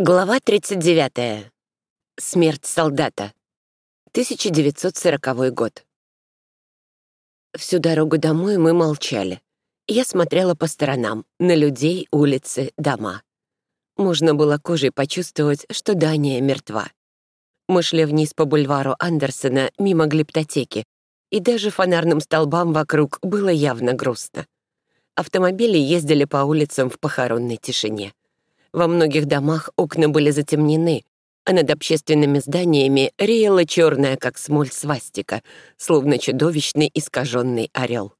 Глава 39. Смерть солдата. 1940 год. Всю дорогу домой мы молчали. Я смотрела по сторонам, на людей, улицы, дома. Можно было кожей почувствовать, что Дания мертва. Мы шли вниз по бульвару Андерсона мимо глиптотеки, и даже фонарным столбам вокруг было явно грустно. Автомобили ездили по улицам в похоронной тишине. Во многих домах окна были затемнены, а над общественными зданиями реяла черная, как смоль, свастика, словно чудовищный искаженный орел.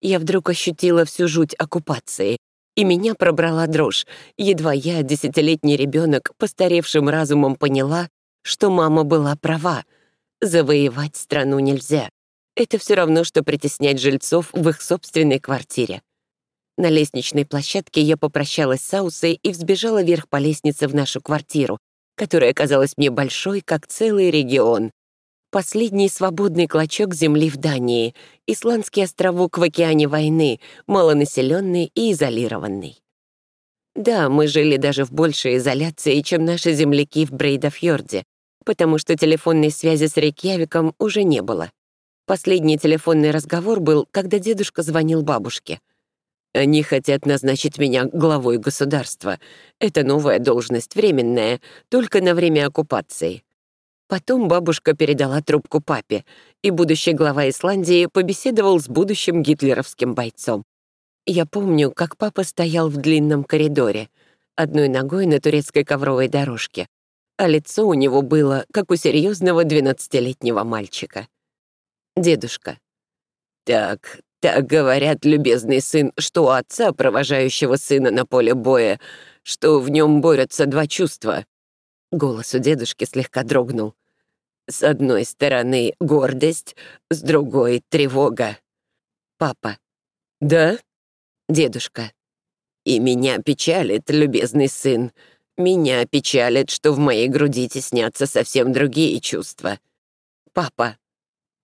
Я вдруг ощутила всю жуть оккупации, и меня пробрала дрожь, едва я, десятилетний ребенок, постаревшим разумом поняла, что мама была права. Завоевать страну нельзя. Это все равно, что притеснять жильцов в их собственной квартире. На лестничной площадке я попрощалась с Аусой и взбежала вверх по лестнице в нашу квартиру, которая казалась мне большой, как целый регион. Последний свободный клочок земли в Дании, Исландский островок в океане войны, малонаселенный и изолированный. Да, мы жили даже в большей изоляции, чем наши земляки в Брейдафьорде, потому что телефонной связи с Рейкьявиком уже не было. Последний телефонный разговор был, когда дедушка звонил бабушке — они хотят назначить меня главой государства. Это новая должность, временная, только на время оккупации. Потом бабушка передала трубку папе, и будущий глава Исландии побеседовал с будущим гитлеровским бойцом. Я помню, как папа стоял в длинном коридоре, одной ногой на турецкой ковровой дорожке, а лицо у него было, как у серьезного двенадцатилетнего мальчика. Дедушка. «Так, так говорят, любезный сын, что у отца, провожающего сына на поле боя, что в нем борются два чувства. Голос у дедушки слегка дрогнул. С одной стороны гордость, с другой — тревога. Папа. Да? Дедушка. И меня печалит, любезный сын. Меня печалит, что в моей груди теснятся совсем другие чувства. Папа.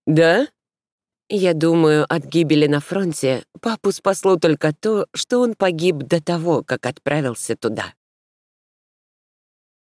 Да? Я думаю, от гибели на фронте папу спасло только то, что он погиб до того, как отправился туда.